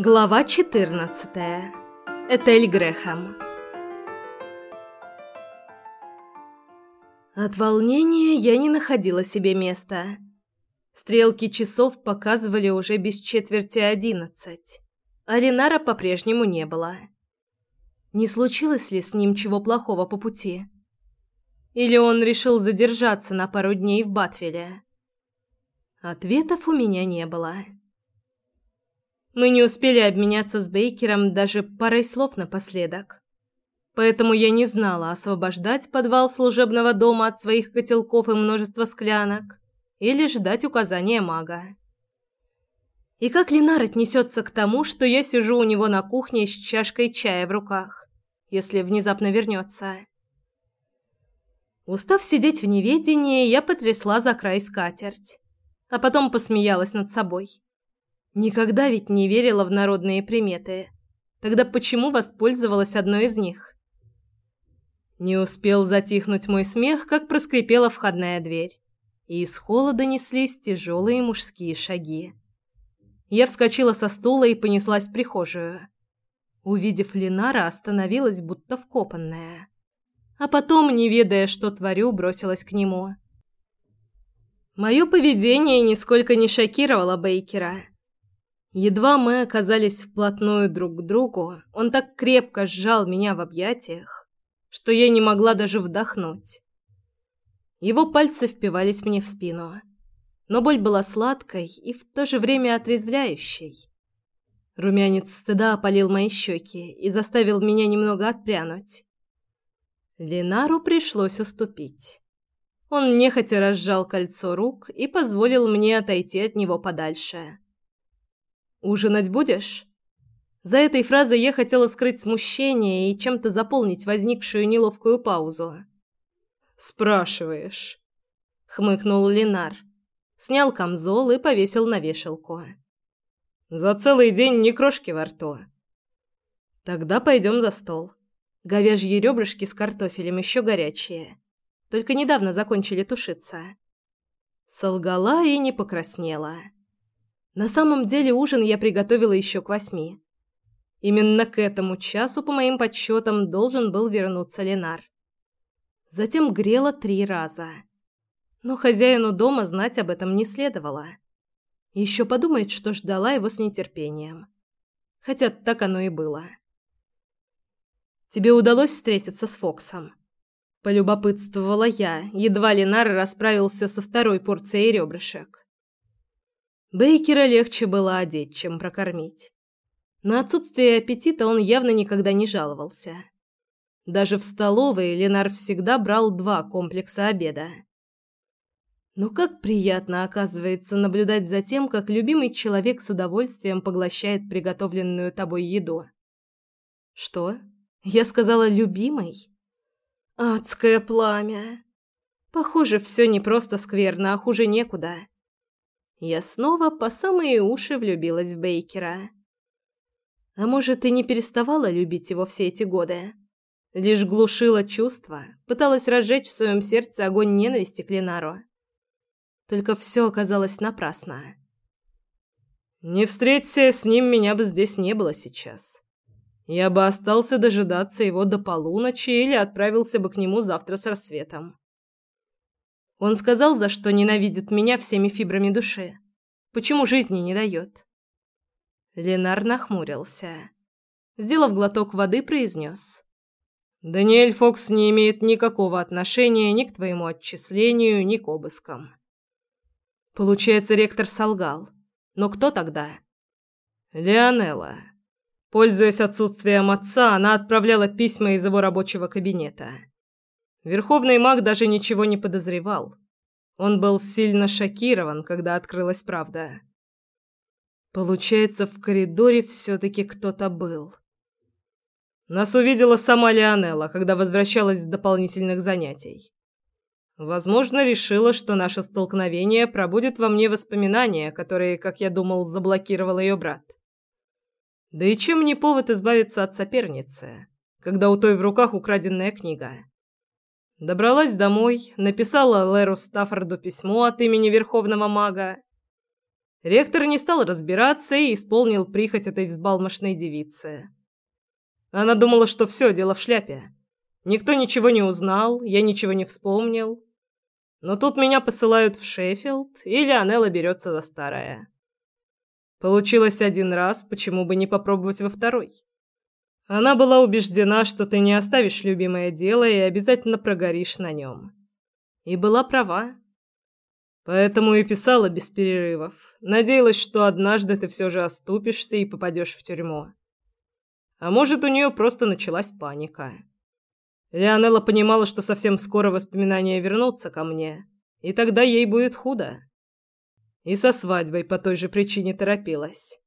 Глава 14. Этель Грэхэм. От волнения я не находила себе места. Стрелки часов показывали уже без четверти одиннадцать, а по-прежнему не было. Не случилось ли с ним чего плохого по пути? Или он решил задержаться на пару дней в Батвиле? Ответов у меня не было. Мы не успели обменяться с Бейкером даже парой слов напоследок. Поэтому я не знала, освобождать подвал служебного дома от своих котелков и множества склянок или ждать указания мага. И как Ленар отнесется к тому, что я сижу у него на кухне с чашкой чая в руках, если внезапно вернется? Устав сидеть в неведении, я потрясла за край скатерть, а потом посмеялась над собой. Никогда ведь не верила в народные приметы. Тогда почему воспользовалась одной из них? Не успел затихнуть мой смех, как проскрипела входная дверь, и из холла донеслись тяжелые мужские шаги. Я вскочила со стула и понеслась в прихожую. Увидев Ленара, остановилась, будто вкопанная. А потом, не ведая, что творю, бросилась к нему. Мое поведение нисколько не шокировало Бейкера. Едва мы оказались вплотную друг к другу, он так крепко сжал меня в объятиях, что я не могла даже вдохнуть. Его пальцы впивались мне в спину, но боль была сладкой и в то же время отрезвляющей. Румянец стыда опалил мои щеки и заставил меня немного отпрянуть. Ленару пришлось уступить. Он нехотя разжал кольцо рук и позволил мне отойти от него подальше. «Ужинать будешь?» За этой фразой я хотела скрыть смущение и чем-то заполнить возникшую неловкую паузу. «Спрашиваешь?» — хмыкнул Ленар. Снял камзол и повесил на вешалку. «За целый день ни крошки во рту». «Тогда пойдем за стол. Говяжьи ребрышки с картофелем еще горячие. Только недавно закончили тушиться». Солгала и не покраснела. На самом деле ужин я приготовила еще к восьми. Именно к этому часу, по моим подсчетам, должен был вернуться Ленар. Затем грела три раза. Но хозяину дома знать об этом не следовало. Еще подумает, что ждала его с нетерпением. Хотя так оно и было. «Тебе удалось встретиться с Фоксом?» Полюбопытствовала я, едва Ленар расправился со второй порцией ребрышек. Бейкера легче было одеть, чем прокормить. На отсутствие аппетита он явно никогда не жаловался. Даже в столовой Ленар всегда брал два комплекса обеда. Но как приятно, оказывается, наблюдать за тем, как любимый человек с удовольствием поглощает приготовленную тобой еду. Что? Я сказала «любимый»? Адское пламя. Похоже, все не просто скверно, а хуже некуда. Я снова по самые уши влюбилась в Бейкера. А может, и не переставала любить его все эти годы? Лишь глушила чувства, пыталась разжечь в своем сердце огонь ненависти к Ленару. Только все оказалось напрасно. «Не встреться с ним, меня бы здесь не было сейчас. Я бы остался дожидаться его до полуночи или отправился бы к нему завтра с рассветом. Он сказал, за что ненавидит меня всеми фибрами души. Почему жизни не дает? Ленар нахмурился. Сделав глоток воды, произнес. «Даниэль Фокс не имеет никакого отношения ни к твоему отчислению, ни к обыскам». Получается, ректор солгал. Но кто тогда? Леонелла. Пользуясь отсутствием отца, она отправляла письма из его рабочего кабинета. Верховный маг даже ничего не подозревал. Он был сильно шокирован, когда открылась правда. Получается, в коридоре все-таки кто-то был. Нас увидела сама Леонелла, когда возвращалась с дополнительных занятий. Возможно, решила, что наше столкновение пробудет во мне воспоминания, которые, как я думал, заблокировал ее брат. Да и чем не повод избавиться от соперницы, когда у той в руках украденная книга? Добралась домой, написала Леру Стаффорду письмо от имени Верховного Мага. Ректор не стал разбираться и исполнил прихоть этой взбалмошной девицы. Она думала, что все дело в шляпе. Никто ничего не узнал, я ничего не вспомнил. Но тут меня посылают в Шеффилд, и Леонелла берется за старое. Получилось один раз, почему бы не попробовать во второй? Она была убеждена, что ты не оставишь любимое дело и обязательно прогоришь на нем. И была права. Поэтому и писала без перерывов. Надеялась, что однажды ты все же оступишься и попадешь в тюрьму. А может, у нее просто началась паника. Леонелла понимала, что совсем скоро воспоминания вернутся ко мне, и тогда ей будет худо. И со свадьбой по той же причине торопилась.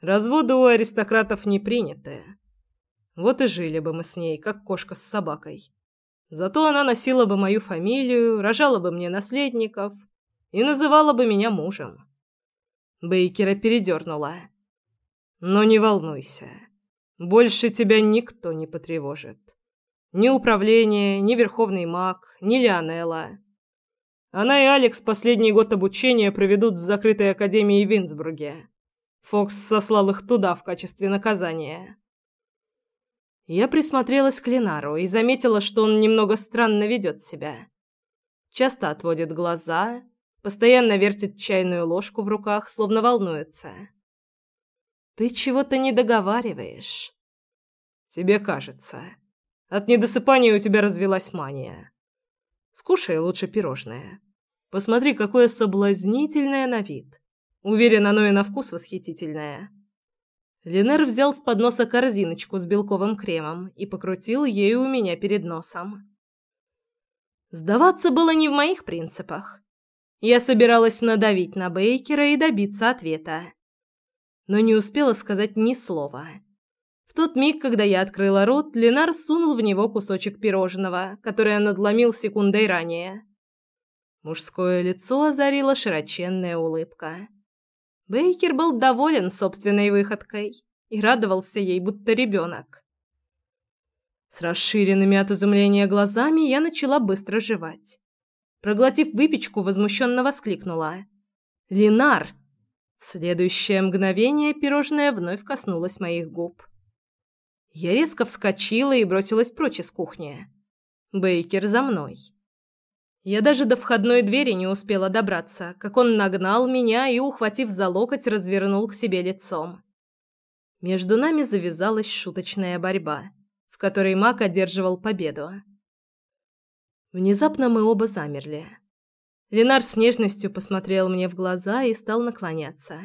Разводы у аристократов не приняты. Вот и жили бы мы с ней, как кошка с собакой. Зато она носила бы мою фамилию, рожала бы мне наследников и называла бы меня мужем. Бейкера передернула. Но не волнуйся. Больше тебя никто не потревожит. Ни управление, ни Верховный маг, ни Лионелла. Она и Алекс последний год обучения проведут в закрытой академии в Винсбурге. Фокс сослал их туда в качестве наказания. Я присмотрелась к Ленару и заметила, что он немного странно ведет себя. Часто отводит глаза, постоянно вертит чайную ложку в руках, словно волнуется. «Ты чего-то не договариваешь. «Тебе кажется», от недосыпания у тебя развелась мания. Скушай лучше пирожное. Посмотри, какое соблазнительное на вид. Уверен, оно и на вкус восхитительное. Ленер взял с подноса корзиночку с белковым кремом и покрутил ею у меня перед носом. Сдаваться было не в моих принципах. Я собиралась надавить на Бейкера и добиться ответа. Но не успела сказать ни слова. В тот миг, когда я открыла рот, Ленар сунул в него кусочек пирожного, которое надломил секундой ранее. Мужское лицо озарила широченная улыбка. Бейкер был доволен собственной выходкой и радовался ей, будто ребенок. С расширенными от изумления глазами я начала быстро жевать. Проглотив выпечку, возмущенно воскликнула. «Линар!» В следующее мгновение пирожное вновь коснулось моих губ. Я резко вскочила и бросилась прочь из кухни. Бейкер за мной. Я даже до входной двери не успела добраться, как он нагнал меня и, ухватив за локоть, развернул к себе лицом. Между нами завязалась шуточная борьба, в которой Мак одерживал победу. Внезапно мы оба замерли. Ленар с нежностью посмотрел мне в глаза и стал наклоняться.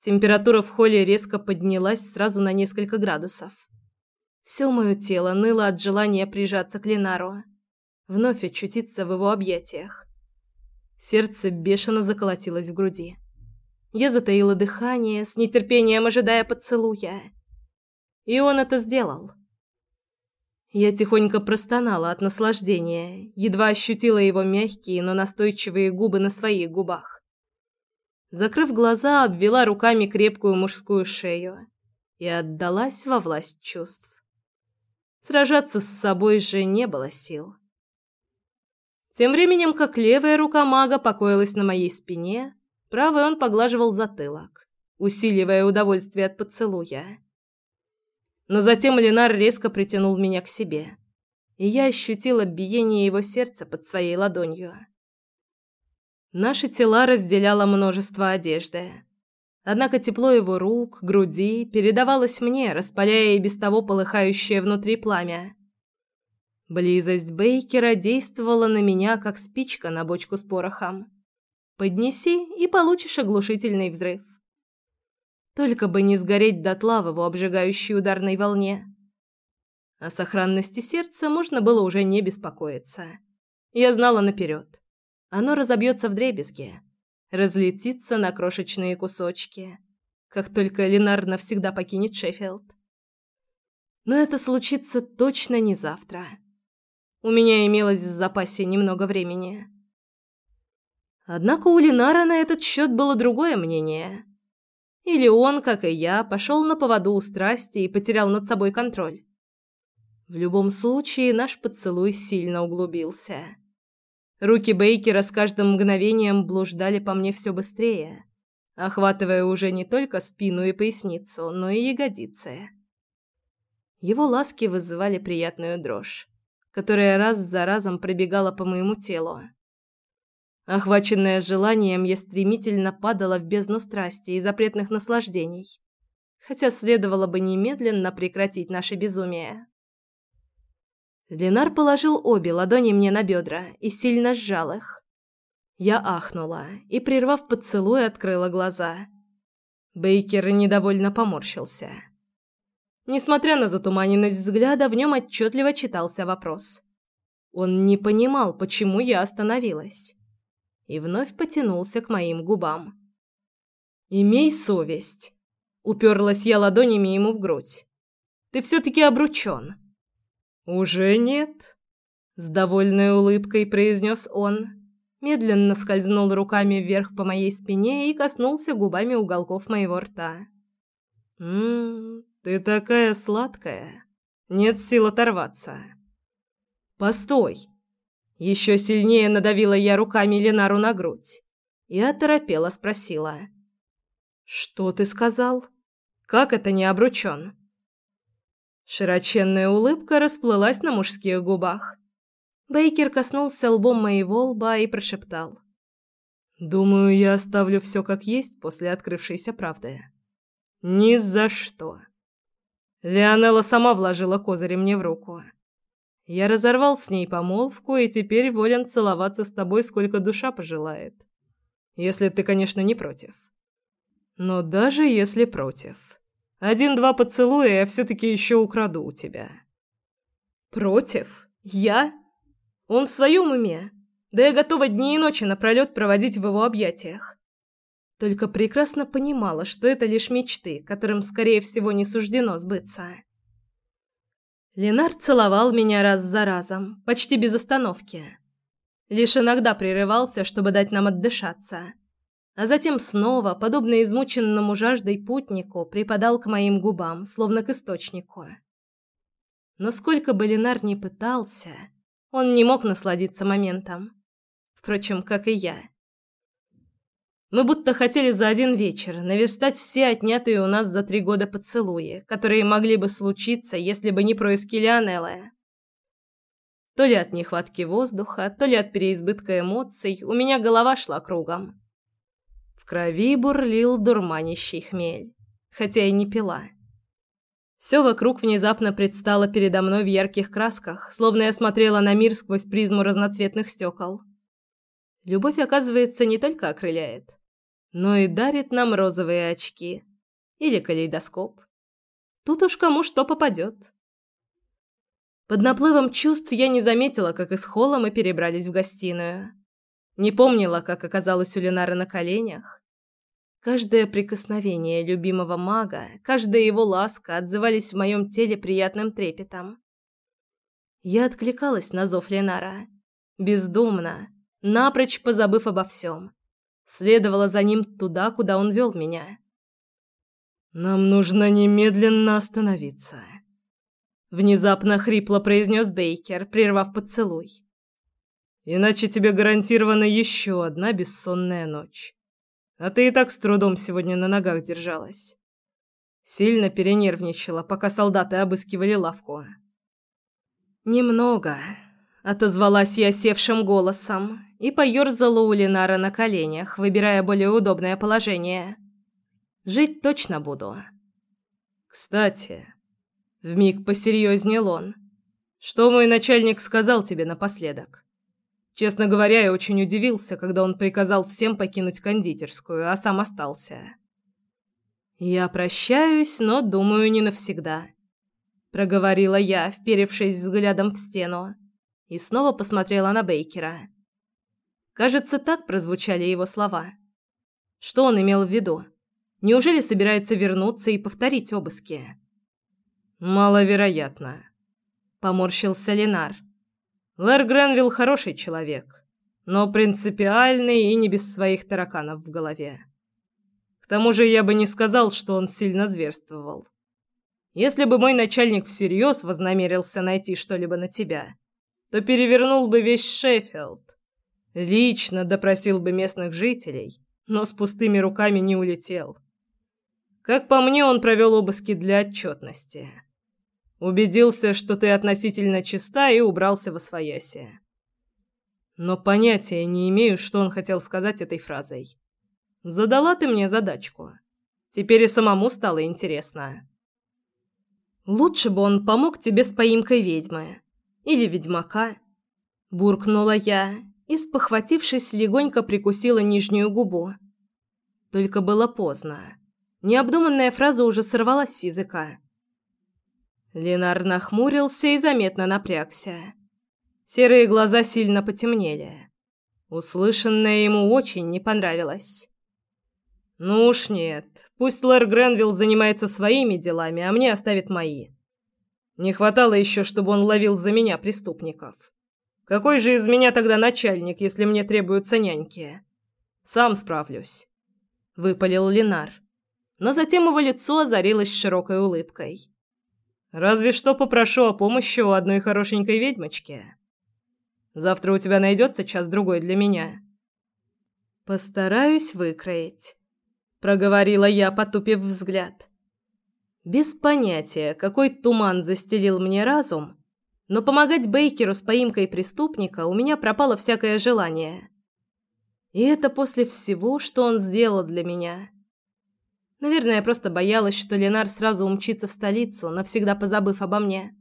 Температура в холле резко поднялась сразу на несколько градусов. Все мое тело ныло от желания прижаться к Ленару, вновь очутиться в его объятиях. Сердце бешено заколотилось в груди. Я затаила дыхание, с нетерпением ожидая поцелуя. И он это сделал. Я тихонько простонала от наслаждения, едва ощутила его мягкие, но настойчивые губы на своих губах. Закрыв глаза, обвела руками крепкую мужскую шею и отдалась во власть чувств. Сражаться с собой же не было сил. Тем временем, как левая рука мага покоилась на моей спине, правой он поглаживал затылок, усиливая удовольствие от поцелуя. Но затем Ленар резко притянул меня к себе, и я ощутила биение его сердца под своей ладонью. Наши тела разделяло множество одежды. Однако тепло его рук, груди передавалось мне, распаляя и без того полыхающее внутри пламя. Близость Бейкера действовала на меня, как спичка на бочку с порохом. Поднеси, и получишь оглушительный взрыв. Только бы не сгореть дотла в его обжигающей ударной волне. О сохранности сердца можно было уже не беспокоиться. Я знала наперед оно разобьется в дребезги, разлетится на крошечные кусочки, как только Ленар навсегда покинет Шеффилд. Но это случится точно не завтра. У меня имелось в запасе немного времени. Однако у Ленара на этот счет было другое мнение. Или он, как и я, пошел на поводу у страсти и потерял над собой контроль. В любом случае, наш поцелуй сильно углубился. Руки Бейкера с каждым мгновением блуждали по мне все быстрее, охватывая уже не только спину и поясницу, но и ягодицы. Его ласки вызывали приятную дрожь, которая раз за разом пробегала по моему телу. Охваченная желанием, я стремительно падала в бездну страсти и запретных наслаждений, хотя следовало бы немедленно прекратить наше безумие. Ленар положил обе ладони мне на бедра и сильно сжал их. Я ахнула и, прервав поцелуй, открыла глаза. Бейкер недовольно поморщился. Несмотря на затуманенность взгляда, в нем отчетливо читался вопрос. Он не понимал, почему я остановилась и вновь потянулся к моим губам. «Имей совесть!» — уперлась я ладонями ему в грудь. «Ты все-таки обручен!» «Уже нет?» — с довольной улыбкой произнес он. Медленно скользнул руками вверх по моей спине и коснулся губами уголков моего рта. «Ммм, ты такая сладкая. Нет сил оторваться». «Постой!» Еще сильнее надавила я руками Ленару на грудь и оторопела спросила. «Что ты сказал? Как это не обручен?» Широченная улыбка расплылась на мужских губах. Бейкер коснулся лбом моего лба и прошептал. «Думаю, я оставлю все как есть после открывшейся правды». «Ни за что». Леонела сама вложила козырь мне в руку. Я разорвал с ней помолвку и теперь волен целоваться с тобой, сколько душа пожелает. Если ты, конечно, не против. Но даже если против. Один-два поцелуя я все-таки еще украду у тебя. Против? Я? Он в своем уме? Да я готова дни и ночи напролет проводить в его объятиях. Только прекрасно понимала, что это лишь мечты, которым, скорее всего, не суждено сбыться. Ленар целовал меня раз за разом, почти без остановки. Лишь иногда прерывался, чтобы дать нам отдышаться. А затем снова, подобно измученному жаждой путнику, припадал к моим губам, словно к источнику. Но сколько бы Ленар ни пытался, он не мог насладиться моментом. Впрочем, как и я. Мы будто хотели за один вечер наверстать все отнятые у нас за три года поцелуи, которые могли бы случиться, если бы не происки Лионеллы. То ли от нехватки воздуха, то ли от переизбытка эмоций у меня голова шла кругом. В крови бурлил дурманящий хмель, хотя и не пила. Все вокруг внезапно предстало передо мной в ярких красках, словно я смотрела на мир сквозь призму разноцветных стекол. Любовь, оказывается, не только окрыляет, но и дарит нам розовые очки или калейдоскоп. Тут уж кому что попадет. Под наплывом чувств я не заметила, как из холла мы перебрались в гостиную. Не помнила, как оказалась у Ленары на коленях. Каждое прикосновение любимого мага, каждая его ласка отзывались в моем теле приятным трепетом. Я откликалась на зов Ленара, бездумно, напрочь позабыв обо всем следовала за ним туда, куда он вел меня. «Нам нужно немедленно остановиться», — внезапно хрипло произнес Бейкер, прервав поцелуй. «Иначе тебе гарантирована еще одна бессонная ночь. А ты и так с трудом сегодня на ногах держалась. Сильно перенервничала, пока солдаты обыскивали лавку». «Немного», — отозвалась я севшим голосом, и поёрзала у Ленара на коленях, выбирая более удобное положение. Жить точно буду. Кстати, вмиг посерьезнел он. Что мой начальник сказал тебе напоследок? Честно говоря, я очень удивился, когда он приказал всем покинуть кондитерскую, а сам остался. Я прощаюсь, но думаю, не навсегда, проговорила я, вперевшись взглядом в стену, и снова посмотрела на Бейкера. Кажется, так прозвучали его слова. Что он имел в виду? Неужели собирается вернуться и повторить обыски? Маловероятно, поморщился Ленар. Лэр Гренвилл хороший человек, но принципиальный и не без своих тараканов в голове. К тому же я бы не сказал, что он сильно зверствовал. Если бы мой начальник всерьез вознамерился найти что-либо на тебя, то перевернул бы весь Шеффилд Лично допросил бы местных жителей, но с пустыми руками не улетел. Как по мне, он провел обыски для отчетности. Убедился, что ты относительно чиста, и убрался во свояси. Но понятия не имею, что он хотел сказать этой фразой. Задала ты мне задачку. Теперь и самому стало интересно. Лучше бы он помог тебе с поимкой ведьмы. Или ведьмака. Буркнула я и, спохватившись, легонько прикусила нижнюю губу. Только было поздно. Необдуманная фраза уже сорвалась с языка. Ленар нахмурился и заметно напрягся. Серые глаза сильно потемнели. Услышанное ему очень не понравилось. «Ну уж нет. Пусть Лэр Гренвилл занимается своими делами, а мне оставит мои. Не хватало еще, чтобы он ловил за меня преступников. Какой же из меня тогда начальник, если мне требуются няньки? Сам справлюсь», — выпалил Ленар. Но затем его лицо озарилось широкой улыбкой. «Разве что попрошу о помощи у одной хорошенькой ведьмочки. Завтра у тебя найдется час-другой для меня». «Постараюсь выкроить» проговорила я, потупив взгляд. Без понятия, какой туман застелил мне разум, но помогать Бейкеру с поимкой преступника у меня пропало всякое желание. И это после всего, что он сделал для меня. Наверное, я просто боялась, что Ленар сразу умчится в столицу, навсегда позабыв обо мне.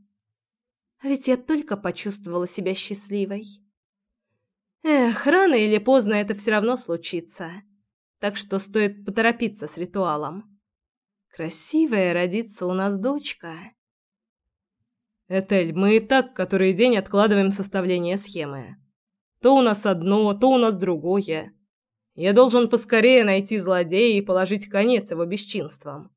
А ведь я только почувствовала себя счастливой. Эх, рано или поздно это все равно случится так что стоит поторопиться с ритуалом. Красивая родится у нас дочка. Этель, мы и так который день откладываем составление схемы. То у нас одно, то у нас другое. Я должен поскорее найти злодея и положить конец его бесчинствам.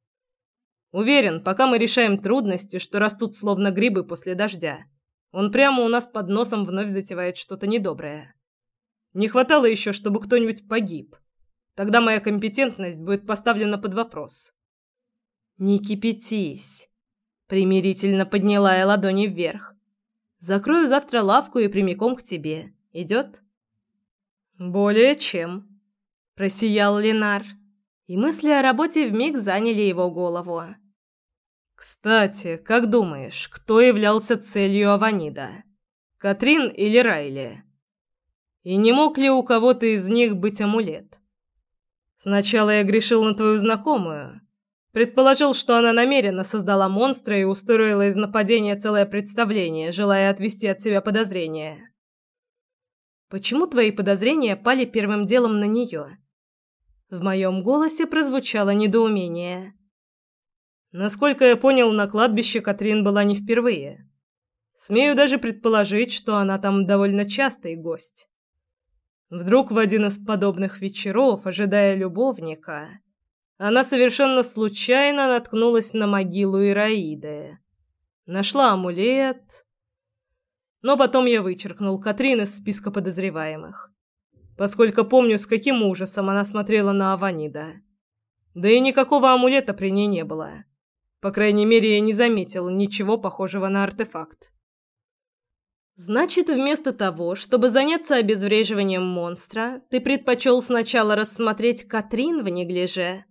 Уверен, пока мы решаем трудности, что растут словно грибы после дождя, он прямо у нас под носом вновь затевает что-то недоброе. Не хватало еще, чтобы кто-нибудь погиб. Тогда моя компетентность будет поставлена под вопрос. Не кипятись. Примирительно подняла я ладони вверх. Закрою завтра лавку и прямиком к тебе. Идет? Более чем. Просиял Ленар, и мысли о работе вмиг заняли его голову. Кстати, как думаешь, кто являлся целью Аванида? Катрин или Райли? И не мог ли у кого-то из них быть амулет? Сначала я грешил на твою знакомую. Предположил, что она намеренно создала монстра и устроила из нападения целое представление, желая отвести от себя подозрения. Почему твои подозрения пали первым делом на нее? В моем голосе прозвучало недоумение. Насколько я понял, на кладбище Катрин была не впервые. Смею даже предположить, что она там довольно частый гость. Вдруг в один из подобных вечеров, ожидая любовника, она совершенно случайно наткнулась на могилу Ираиды. Нашла амулет. Но потом я вычеркнул Катрин из списка подозреваемых, поскольку помню, с каким ужасом она смотрела на Аванида. Да и никакого амулета при ней не было. По крайней мере, я не заметил ничего похожего на артефакт. Значит, вместо того, чтобы заняться обезвреживанием монстра, ты предпочел сначала рассмотреть Катрин в неглиже?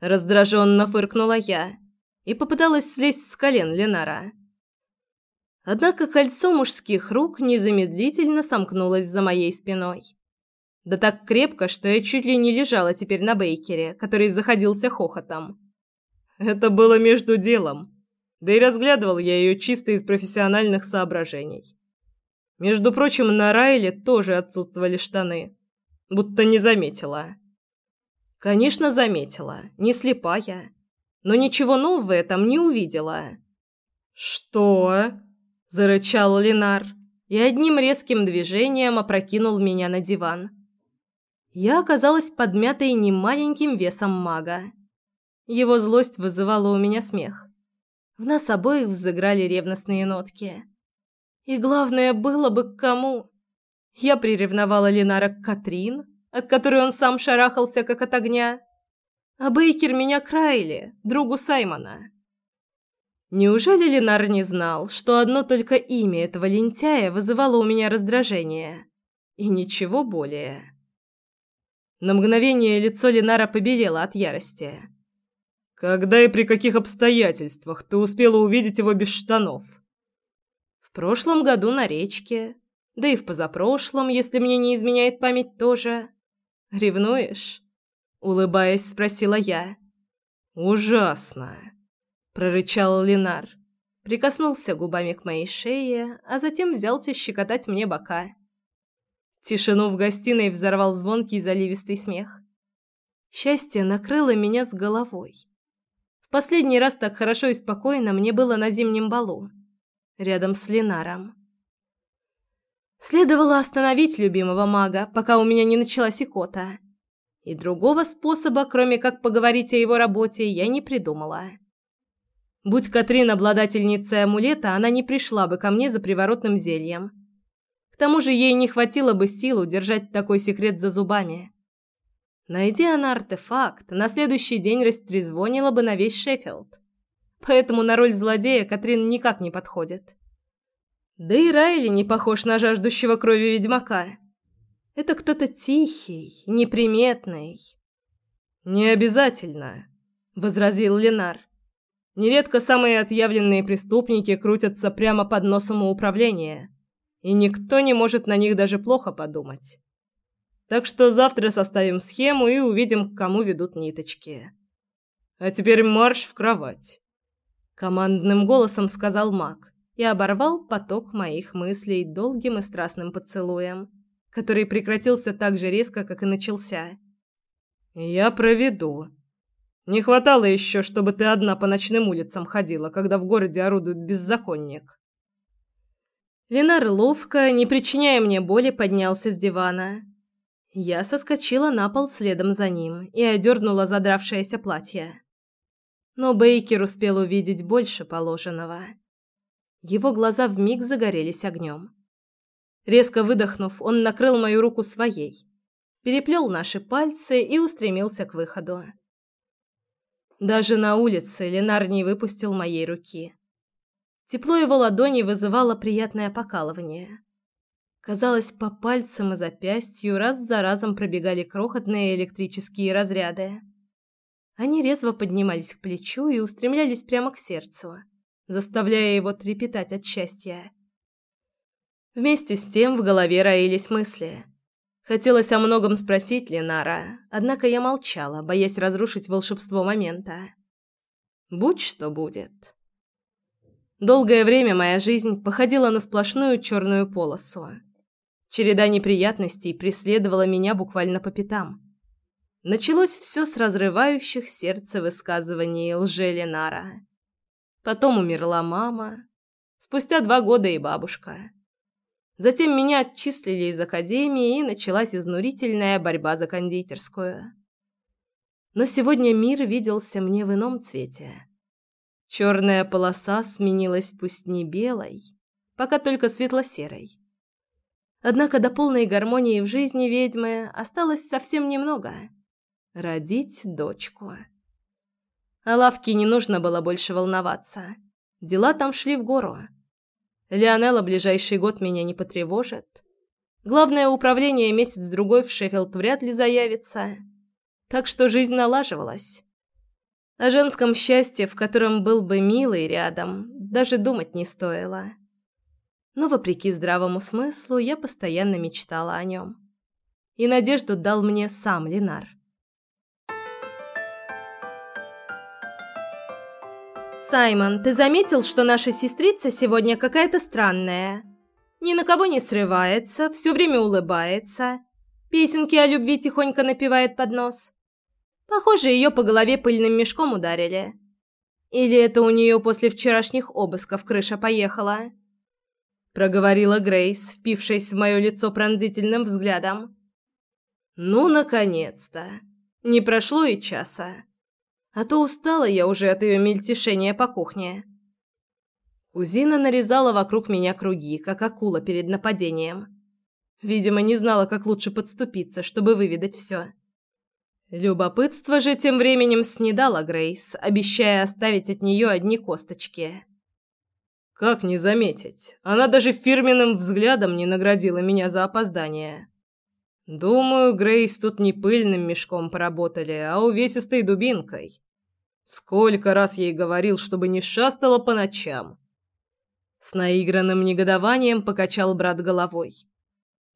Раздраженно фыркнула я и попыталась слезть с колен Ленара. Однако кольцо мужских рук незамедлительно сомкнулось за моей спиной. Да так крепко, что я чуть ли не лежала теперь на Бейкере, который заходился хохотом. Это было между делом. Да и разглядывал я ее чисто из профессиональных соображений. Между прочим, на Райле тоже отсутствовали штаны. Будто не заметила. Конечно, заметила. Не слепая. Но ничего нового там не увидела. «Что?» – зарычал Ленар и одним резким движением опрокинул меня на диван. Я оказалась подмятой немаленьким весом мага. Его злость вызывала у меня смех. В нас обоих взыграли ревностные нотки. И главное, было бы к кому. Я приревновала Ленара к Катрин, от которой он сам шарахался, как от огня. А Бейкер меня к Райли, другу Саймона. Неужели Ленар не знал, что одно только имя этого лентяя вызывало у меня раздражение? И ничего более. На мгновение лицо Ленара побелело от ярости. Когда и при каких обстоятельствах ты успела увидеть его без штанов? В прошлом году на речке, да и в позапрошлом, если мне не изменяет память тоже. Ревнуешь? улыбаясь, спросила я. Ужасно, прорычал Ленар. Прикоснулся губами к моей шее, а затем взялся щекотать мне бока. Тишину в гостиной взорвал звонкий заливистый смех. Счастье накрыло меня с головой. В последний раз так хорошо и спокойно мне было на зимнем балу, рядом с Ленаром. Следовало остановить любимого мага, пока у меня не началась икота. И другого способа, кроме как поговорить о его работе, я не придумала. Будь Катрин обладательницей амулета, она не пришла бы ко мне за приворотным зельем. К тому же ей не хватило бы сил удержать такой секрет за зубами. Найди она артефакт, на следующий день растрезвонила бы на весь Шеффилд. Поэтому на роль злодея Катрин никак не подходит. Да и Райли не похож на жаждущего крови ведьмака. Это кто-то тихий, неприметный. «Не обязательно», — возразил Ленар. «Нередко самые отъявленные преступники крутятся прямо под носом у управления, и никто не может на них даже плохо подумать. Так что завтра составим схему и увидим, к кому ведут ниточки. А теперь марш в кровать, командным голосом сказал Мак и оборвал поток моих мыслей долгим и страстным поцелуем, который прекратился так же резко, как и начался. Я проведу. Не хватало еще, чтобы ты одна по ночным улицам ходила, когда в городе орудует беззаконник. Ленар ловко, не причиняя мне боли, поднялся с дивана я соскочила на пол следом за ним и одернула задравшееся платье. Но Бейкер успел увидеть больше положенного. Его глаза вмиг загорелись огнем. Резко выдохнув, он накрыл мою руку своей, переплел наши пальцы и устремился к выходу. Даже на улице Ленар не выпустил моей руки. Тепло его ладони вызывало приятное покалывание. Казалось, по пальцам и запястью раз за разом пробегали крохотные электрические разряды. Они резво поднимались к плечу и устремлялись прямо к сердцу, заставляя его трепетать от счастья. Вместе с тем в голове роились мысли. Хотелось о многом спросить Ленара, однако я молчала, боясь разрушить волшебство момента. Будь что будет. Долгое время моя жизнь походила на сплошную черную полосу. Череда неприятностей преследовала меня буквально по пятам. Началось все с разрывающих сердце высказываний лже-Ленара. Потом умерла мама. Спустя два года и бабушка. Затем меня отчислили из академии, и началась изнурительная борьба за кондитерскую. Но сегодня мир виделся мне в ином цвете. Черная полоса сменилась пусть не белой, пока только светло-серой. Однако до полной гармонии в жизни ведьмы осталось совсем немного. Родить дочку. О лавке не нужно было больше волноваться. Дела там шли в гору. Леонелла ближайший год меня не потревожит. Главное управление месяц-другой в Шеффилд вряд ли заявится. Так что жизнь налаживалась. О женском счастье, в котором был бы милый рядом, даже думать не стоило но, вопреки здравому смыслу, я постоянно мечтала о нем. И надежду дал мне сам Ленар. «Саймон, ты заметил, что наша сестрица сегодня какая-то странная? Ни на кого не срывается, все время улыбается, песенки о любви тихонько напевает под нос. Похоже, ее по голове пыльным мешком ударили. Или это у нее после вчерашних обысков крыша поехала?» проговорила Грейс, впившись в мое лицо пронзительным взглядом. Ну, наконец-то. Не прошло и часа. А то устала я уже от ее мельтешения по кухне. Кузина нарезала вокруг меня круги, как акула перед нападением. Видимо, не знала, как лучше подступиться, чтобы выведать все. Любопытство же тем временем снедало Грейс, обещая оставить от нее одни косточки. Как не заметить? Она даже фирменным взглядом не наградила меня за опоздание. Думаю, Грейс тут не пыльным мешком поработали, а увесистой дубинкой. Сколько раз ей говорил, чтобы не шастала по ночам. С наигранным негодованием покачал брат головой.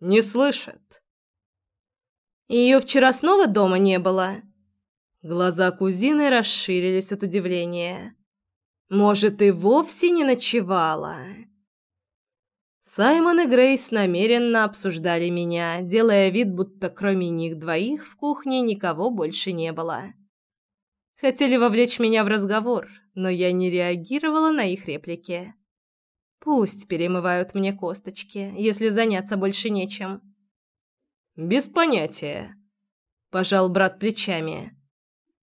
Не слышит. Ее вчера снова дома не было. Глаза кузины расширились от удивления. Может, и вовсе не ночевала. Саймон и Грейс намеренно обсуждали меня, делая вид, будто кроме них двоих в кухне никого больше не было. Хотели вовлечь меня в разговор, но я не реагировала на их реплики. Пусть перемывают мне косточки, если заняться больше нечем. Без понятия, пожал брат плечами.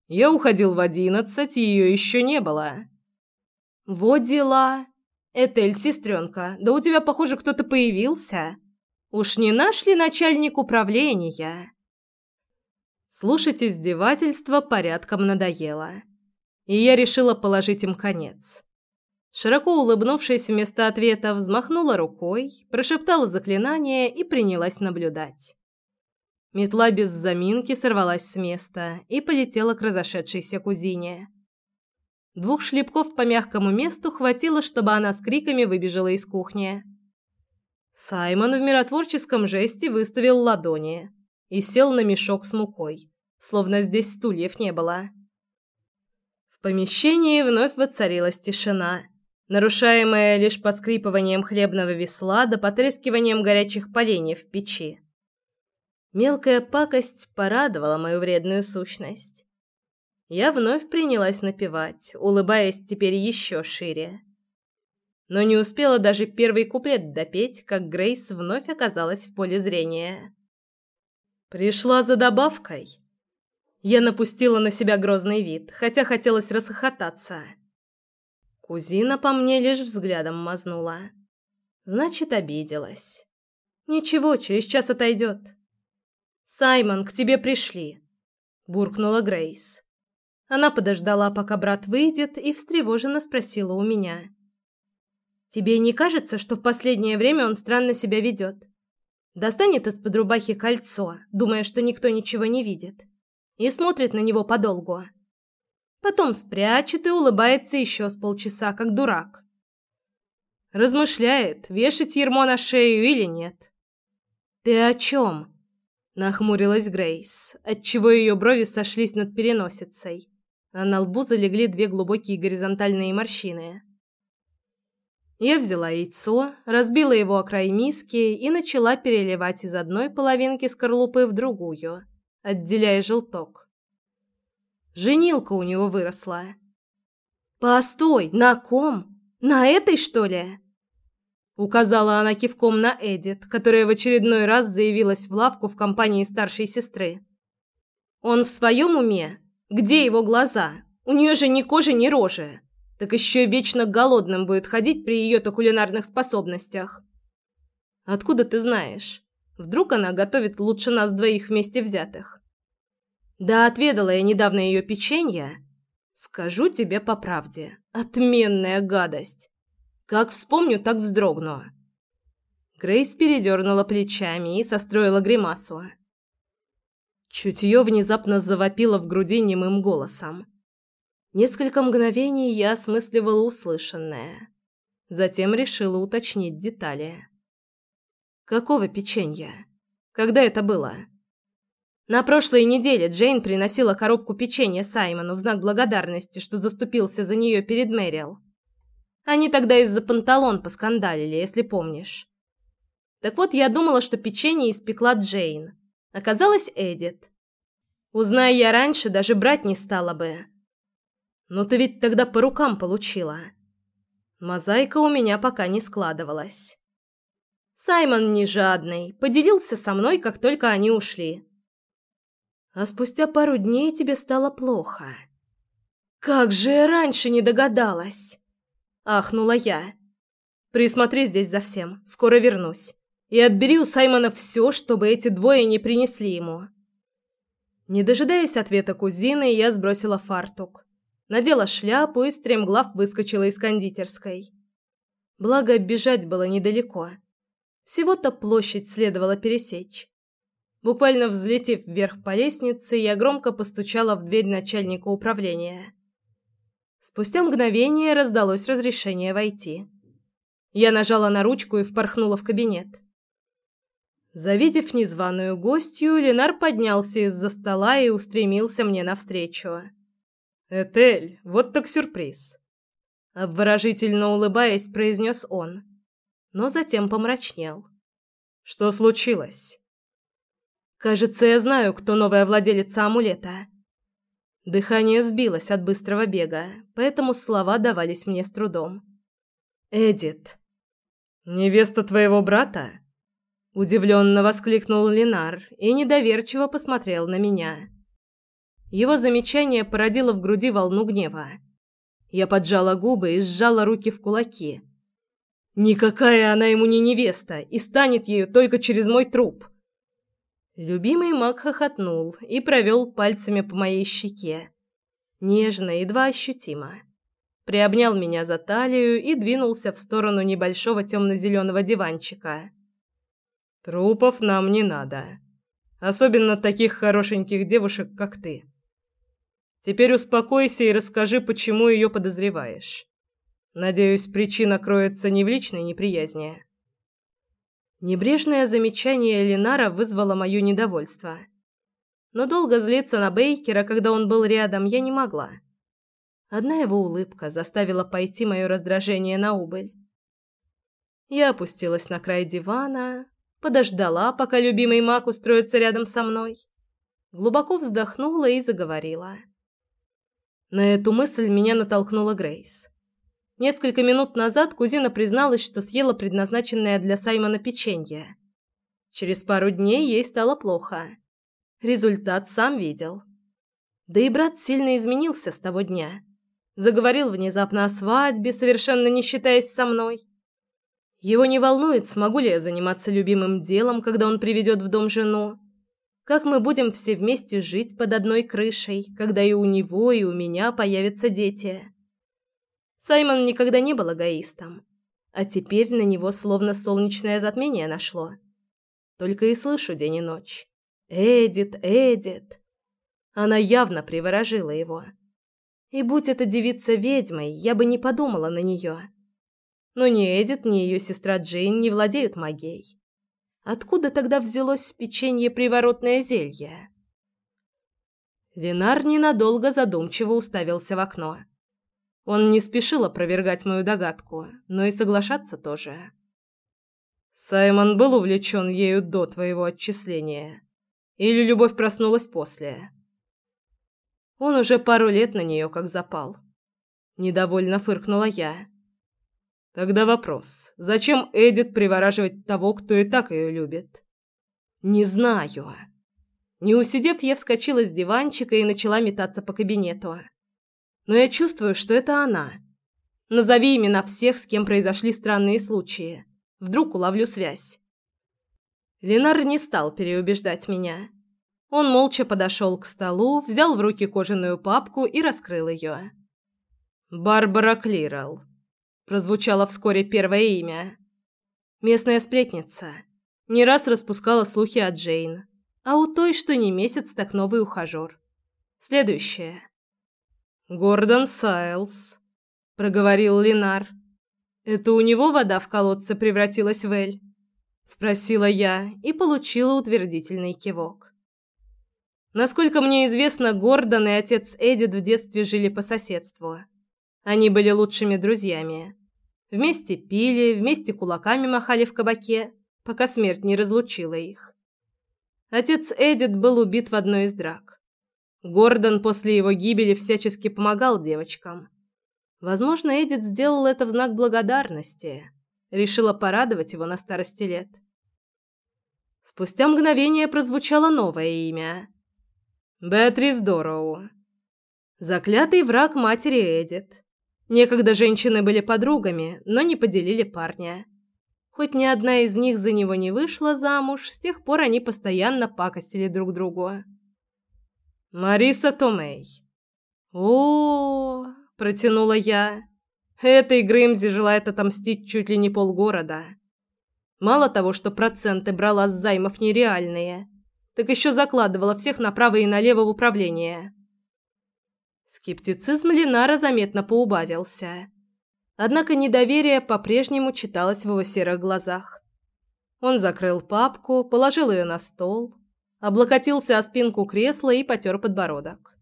Я уходил в одиннадцать, ее еще не было. Вот дела. «Этель, сестренка, да у тебя, похоже, кто-то появился. Уж не наш ли начальник управления?» Слушать издевательство порядком надоело, и я решила положить им конец. Широко улыбнувшись вместо ответа, взмахнула рукой, прошептала заклинание и принялась наблюдать. Метла без заминки сорвалась с места и полетела к разошедшейся кузине. Двух шлепков по мягкому месту хватило, чтобы она с криками выбежала из кухни. Саймон в миротворческом жесте выставил ладони и сел на мешок с мукой, словно здесь стульев не было. В помещении вновь воцарилась тишина, нарушаемая лишь подскрипыванием хлебного весла да потрескиванием горячих поленьев в печи. Мелкая пакость порадовала мою вредную сущность. Я вновь принялась напевать, улыбаясь теперь еще шире. Но не успела даже первый куплет допеть, как Грейс вновь оказалась в поле зрения. Пришла за добавкой. Я напустила на себя грозный вид, хотя хотелось расхохотаться. Кузина по мне лишь взглядом мазнула. Значит, обиделась. Ничего, через час отойдет. «Саймон, к тебе пришли», — буркнула Грейс. Она подождала, пока брат выйдет, и встревоженно спросила у меня. «Тебе не кажется, что в последнее время он странно себя ведет? Достанет из-под рубахи кольцо, думая, что никто ничего не видит, и смотрит на него подолгу. Потом спрячет и улыбается еще с полчаса, как дурак. Размышляет, вешать ермо на шею или нет. «Ты о чем?» – нахмурилась Грейс, отчего ее брови сошлись над переносицей а на лбу залегли две глубокие горизонтальные морщины. Я взяла яйцо, разбила его о край миски и начала переливать из одной половинки скорлупы в другую, отделяя желток. Женилка у него выросла. «Постой, на ком? На этой, что ли?» Указала она кивком на Эдит, которая в очередной раз заявилась в лавку в компании старшей сестры. «Он в своем уме?» Где его глаза? У нее же ни кожи, ни рожи. Так еще вечно голодным будет ходить при ее-то кулинарных способностях. Откуда ты знаешь? Вдруг она готовит лучше нас двоих вместе взятых? Да отведала я недавно ее печенье. Скажу тебе по правде, отменная гадость. Как вспомню, так вздрогну. Грейс передернула плечами и состроила гримасу. Чутье внезапно завопило в груди немым голосом. Несколько мгновений я осмысливала услышанное. Затем решила уточнить детали. «Какого печенья? Когда это было?» На прошлой неделе Джейн приносила коробку печенья Саймону в знак благодарности, что заступился за нее перед Мэрил. Они тогда из-за панталон поскандалили, если помнишь. Так вот, я думала, что печенье испекла Джейн, Оказалось, Эдит. Узнай я раньше, даже брать не стала бы. Но ты ведь тогда по рукам получила. Мозаика у меня пока не складывалась. Саймон не жадный, поделился со мной, как только они ушли. А спустя пару дней тебе стало плохо. Как же я раньше не догадалась, ахнула я. Присмотри здесь за всем, скоро вернусь и отбери у Саймона все, чтобы эти двое не принесли ему. Не дожидаясь ответа кузины, я сбросила фартук, надела шляпу и стремглав выскочила из кондитерской. Благо, бежать было недалеко. Всего-то площадь следовало пересечь. Буквально взлетев вверх по лестнице, я громко постучала в дверь начальника управления. Спустя мгновение раздалось разрешение войти. Я нажала на ручку и впорхнула в кабинет. Завидев незваную гостью, Ленар поднялся из-за стола и устремился мне навстречу. «Этель, вот так сюрприз!» Обворожительно улыбаясь, произнес он, но затем помрачнел. «Что случилось?» «Кажется, я знаю, кто новая владелица амулета». Дыхание сбилось от быстрого бега, поэтому слова давались мне с трудом. «Эдит». «Невеста твоего брата?» Удивленно воскликнул Ленар и недоверчиво посмотрел на меня. Его замечание породило в груди волну гнева. Я поджала губы и сжала руки в кулаки. Никакая она ему не невеста и станет ею только через мой труп. Любимый маг хохотнул и провел пальцами по моей щеке. Нежно, и едва ощутимо. Приобнял меня за талию и двинулся в сторону небольшого темно-зеленого диванчика. «Трупов нам не надо. Особенно таких хорошеньких девушек, как ты. Теперь успокойся и расскажи, почему ее подозреваешь. Надеюсь, причина кроется не в личной неприязни. Небрежное замечание Ленара вызвало мое недовольство. Но долго злиться на Бейкера, когда он был рядом, я не могла. Одна его улыбка заставила пойти мое раздражение на убыль. Я опустилась на край дивана, подождала, пока любимый маг устроится рядом со мной, глубоко вздохнула и заговорила. На эту мысль меня натолкнула Грейс. Несколько минут назад кузина призналась, что съела предназначенное для Саймона печенье. Через пару дней ей стало плохо. Результат сам видел. Да и брат сильно изменился с того дня. Заговорил внезапно о свадьбе, совершенно не считаясь со мной. Его не волнует, смогу ли я заниматься любимым делом, когда он приведет в дом жену. Как мы будем все вместе жить под одной крышей, когда и у него, и у меня появятся дети? Саймон никогда не был эгоистом, а теперь на него словно солнечное затмение нашло. Только и слышу день и ночь. Эдит, Эдит. Она явно приворожила его. И будь эта девица ведьмой, я бы не подумала на нее. Но ни Эдит, ни ее сестра Джейн не владеют магией. Откуда тогда взялось печенье приворотное зелье? Ленар ненадолго задумчиво уставился в окно. Он не спешил опровергать мою догадку, но и соглашаться тоже. Саймон был увлечен ею до твоего отчисления. Или любовь проснулась после? Он уже пару лет на нее как запал. Недовольно фыркнула я. Тогда вопрос: зачем Эдит привораживать того, кто и так ее любит? Не знаю. Не усидев, я вскочила с диванчика и начала метаться по кабинету. Но я чувствую, что это она. Назови имена всех, с кем произошли странные случаи. Вдруг уловлю связь. Ленар не стал переубеждать меня. Он молча подошел к столу, взял в руки кожаную папку и раскрыл ее. «Барбара Клирал», прозвучало вскоре первое имя. Местная сплетница. Не раз распускала слухи о Джейн, а у той, что не месяц, так новый ухажер. Следующее. «Гордон Сайлз», — проговорил Линар. «Это у него вода в колодце превратилась в эль?» — спросила я и получила утвердительный кивок. Насколько мне известно, Гордон и отец Эдит в детстве жили по соседству. Они были лучшими друзьями. Вместе пили, вместе кулаками махали в кабаке, пока смерть не разлучила их. Отец Эдит был убит в одной из драк. Гордон после его гибели всячески помогал девочкам. Возможно, Эдит сделал это в знак благодарности. Решила порадовать его на старости лет. Спустя мгновение прозвучало новое имя. Беатрис Дороу. Заклятый враг матери Эдит. Некогда женщины были подругами, но не поделили парня. Хоть ни одна из них за него не вышла замуж, с тех пор они постоянно пакостили друг другу. Мариса Томей. О, -о, -о протянула я. Этой Грымзи желает отомстить чуть ли не полгорода. Мало того, что проценты брала с займов нереальные, так еще закладывала всех направо и налево в управление. Скептицизм Ленара заметно поубавился. Однако недоверие по-прежнему читалось в его серых глазах. Он закрыл папку, положил ее на стол, облокотился о спинку кресла и потер подбородок.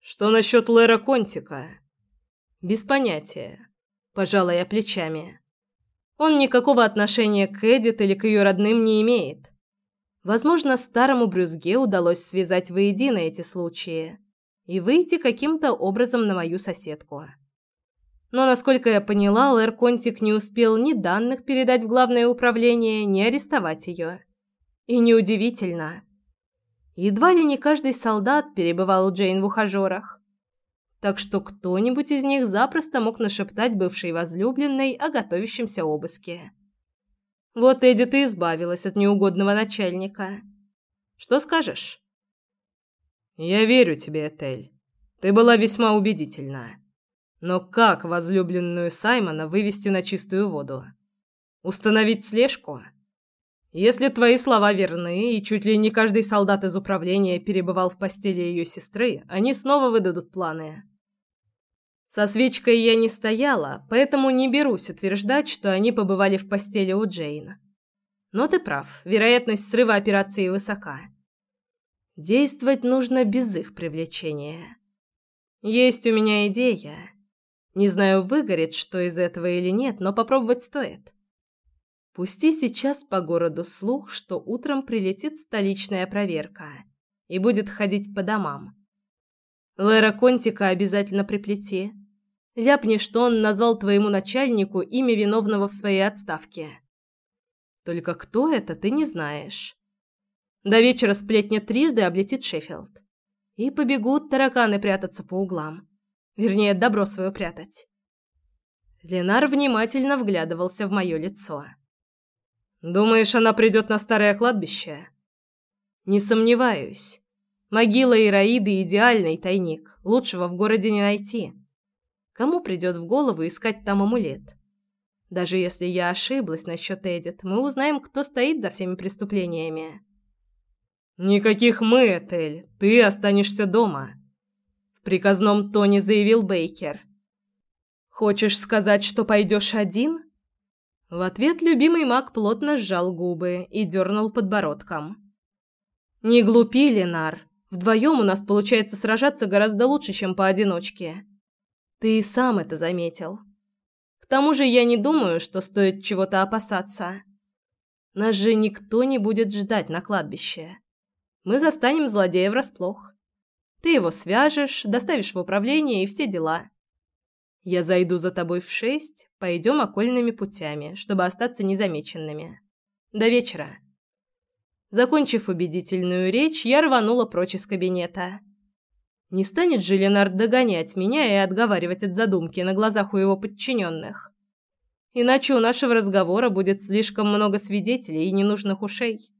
«Что насчет Лера Контика?» «Без понятия», – пожала я плечами. «Он никакого отношения к Эдит или к ее родным не имеет. Возможно, старому брюзге удалось связать воедино эти случаи и выйти каким-то образом на мою соседку. Но, насколько я поняла, Лэр Контик не успел ни данных передать в главное управление, ни арестовать ее. И неудивительно. Едва ли не каждый солдат перебывал у Джейн в ухажерах. Так что кто-нибудь из них запросто мог нашептать бывшей возлюбленной о готовящемся обыске. Вот Эдит и избавилась от неугодного начальника. Что скажешь? Я верю тебе, Этель. Ты была весьма убедительна. Но как возлюбленную Саймона вывести на чистую воду? Установить слежку? Если твои слова верны, и чуть ли не каждый солдат из управления перебывал в постели ее сестры, они снова выдадут планы. Со свечкой я не стояла, поэтому не берусь утверждать, что они побывали в постели у Джейн. Но ты прав, вероятность срыва операции высока. Действовать нужно без их привлечения. Есть у меня идея. Не знаю, выгорит что из этого или нет, но попробовать стоит. Пусти сейчас по городу слух, что утром прилетит столичная проверка и будет ходить по домам. Лера Контика обязательно приплети. Ляпни, что он назвал твоему начальнику имя виновного в своей отставке. Только кто это, ты не знаешь. До вечера сплетня трижды облетит Шеффилд. И побегут тараканы прятаться по углам. Вернее, добро свое прятать. Ленар внимательно вглядывался в мое лицо. Думаешь, она придет на старое кладбище? Не сомневаюсь. Могила Ираиды – идеальный тайник. Лучшего в городе не найти. Кому придет в голову искать там амулет? Даже если я ошиблась насчет Эдит, мы узнаем, кто стоит за всеми преступлениями. «Никаких мы, Этель. Ты останешься дома», – в приказном тоне заявил Бейкер. «Хочешь сказать, что пойдешь один?» В ответ любимый маг плотно сжал губы и дернул подбородком. «Не глупи, Ленар. Вдвоем у нас получается сражаться гораздо лучше, чем поодиночке. Ты и сам это заметил. К тому же я не думаю, что стоит чего-то опасаться. Нас же никто не будет ждать на кладбище. Мы застанем злодея врасплох. Ты его свяжешь, доставишь в управление и все дела. Я зайду за тобой в шесть, пойдем окольными путями, чтобы остаться незамеченными. До вечера. Закончив убедительную речь, я рванула прочь из кабинета. Не станет же Ленард догонять меня и отговаривать от задумки на глазах у его подчиненных. Иначе у нашего разговора будет слишком много свидетелей и ненужных ушей.